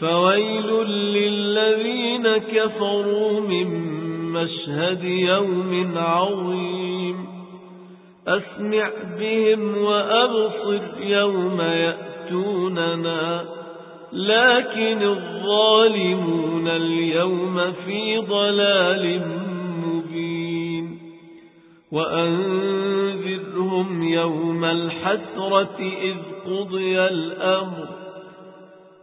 فويل للذين كفروا من مشهد يوم عظيم. أسمع بهم وأبصر يوم يأتوننا لكن الظالمون اليوم في ضلال مبين. وأنذرهم يوم الحسرة إذ قضي الأمر.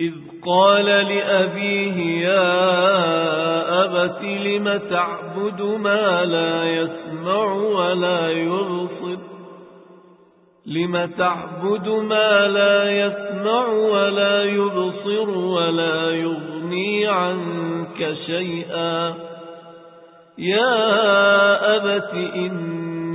إذ قال لأبيه يا أبت لم تعبد ما لا يسمع ولا يبصر؟ لم تعبد ما لا يسمع ولا يبصر ولا يغني عنك شيئا؟ يا أبت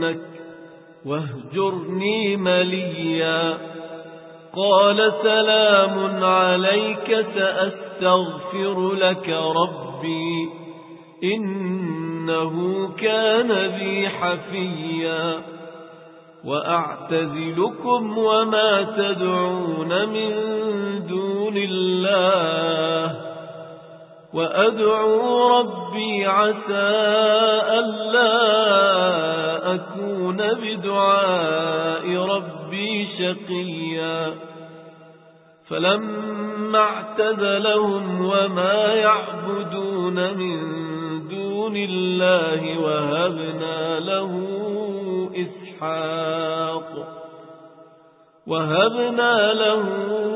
لأرجمنك واهجرني مليا. قال سلام عليك سأستغفر لك ربي إنه كان بي حفيا. وأعتزلكم وما تدعون من دون الله. وأدعو ربي عسى ألا أكون بدعاء ربي شقيا. فلما اعتزلهم وما يعبدون من دون الله وهبنا له إسحاق وهبنا له إسحاق